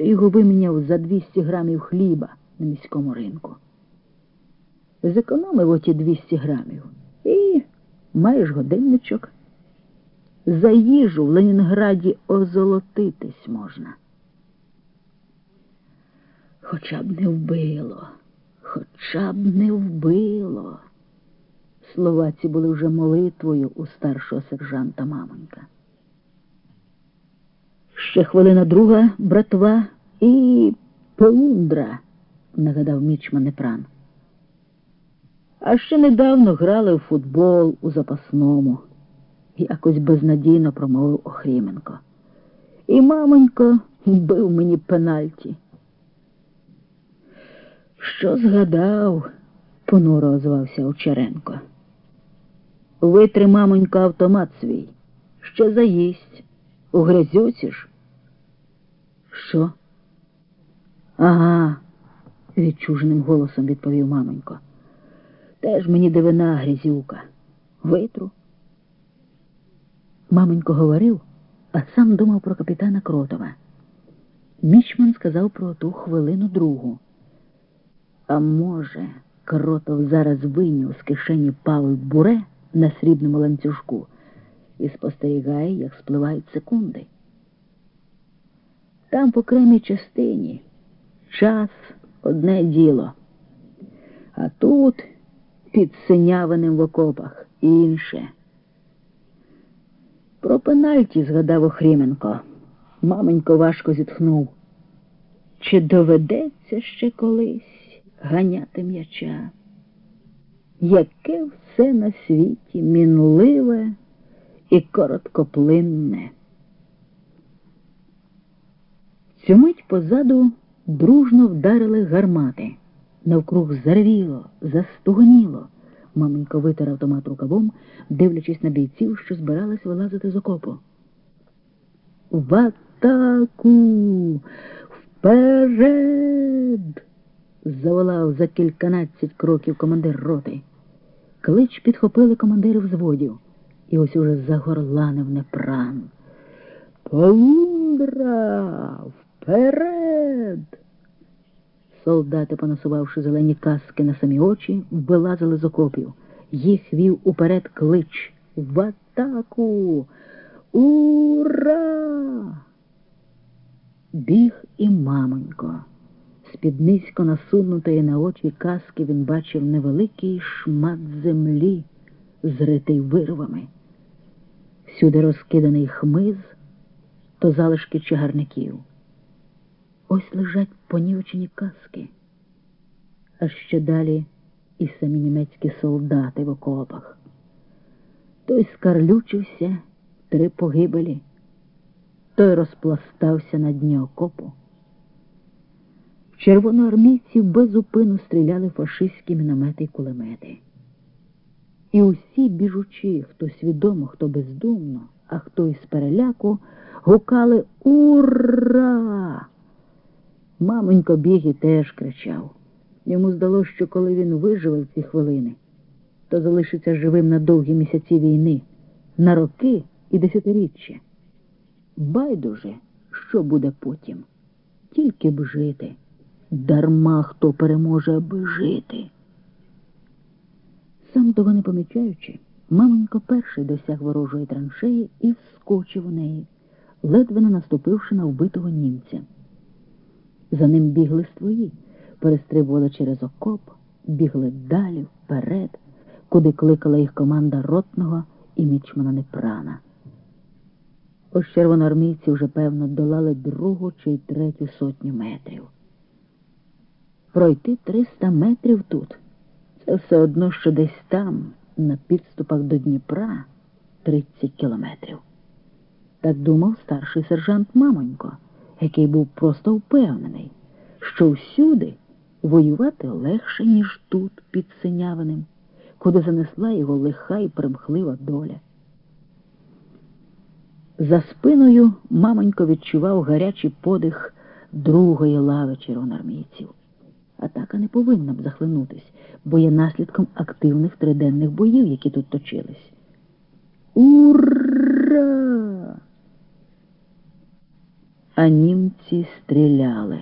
що його виміняв за 200 грамів хліба на міському ринку. Зекономив оті 200 грамів і маєш годинничок. За їжу в Ленінграді озолотитись можна. Хоча б не вбило, хоча б не вбило. Слова ці були вже молитвою у старшого сержанта Мамонька. Ще хвилина друга, братва, і полундра, нагадав мічман Непран. А ще недавно грали в футбол у запасному, якось безнадійно промовив Охріменко. І мамонько бив мені пенальті. Що згадав? понуро озвався Овчаренко. Витри, мамонько, автомат свій. Ще заїсть. У грязюці ж. Що? Ага, відчуженим голосом відповів мамонько. Теж мені дивина грязюка. Витру. Маменько говорив, а сам думав про капітана Кротова. Мічман сказав про ту хвилину другу. А може, Кротов зараз вийняв з кишені Павел буре на срібному ланцюжку і спостерігає, як спливають секунди. Там по окремій частині час одне діло, а тут під синявиним в окопах інше. Про пенальті згадав Охріменко. Маменько важко зітхнув. Чи доведеться ще колись ганяти м'яча? Яке все на світі мінливе і короткоплинне. Цю мить позаду дружно вдарили гармати. Навкруг заревіло, застугоніло. Маменько витер автомат рукавом, дивлячись на бійців, що збирались вилазити з окопу. В атаку! Вперед! заволав за кільканадцять кроків командир роти. Клич підхопили командири взводів, і ось уже загорланив непран. Полундра! Вперед! Солдати, понасувавши зелені каски на самі очі, вилазили з окопів. Їх вів уперед клич. В атаку! Ура! Біг і мамонько. З-під низько насунутої на очі каски він бачив невеликий шмат землі, зритий вирвами. Всюди розкиданий хмиз, то залишки чагарників. Ось лежать понівчені каски, а ще далі і самі німецькі солдати в окопах. Той скарлючився три погибелі, той розпластався на дні окопу. Червоноармійців безупину стріляли фашистські міномети й кулемети. І усі біжучі, хто свідомо, хто бездумно, а хто із переляку, гукали Ура! Маменько біг і теж кричав. Йому здалося, що коли він виживе в ці хвилини, то залишиться живим на довгі місяці війни, на роки і десятиріччя. Байдуже, що буде потім, тільки б жити. Дарма хто переможе, аби жити. Сам того не помічаючи, маменько перший досяг ворожої траншеї і вскочив у неї, ледве не наступивши на вбитого німця. За ним бігли свої, перестрибували через окоп, бігли далі, вперед, куди кликала їх команда ротного і мічмана Непрана. Ось червоноармійці вже, певно, долали другу чи третю сотню метрів. Пройти 300 метрів тут. Це все одно, що десь там, на підступах до Дніпра, 30 кілометрів. Так думав старший сержант Мамонько, який був просто впевнений, що всюди воювати легше, ніж тут, під Синявиним, куди занесла його лиха і примхлива доля. За спиною мамонько відчував гарячий подих другої лави червоноармійців. Атака не повинна б захлинутись, бо є наслідком активних триденних боїв, які тут точились. Ура! А німці стріляли.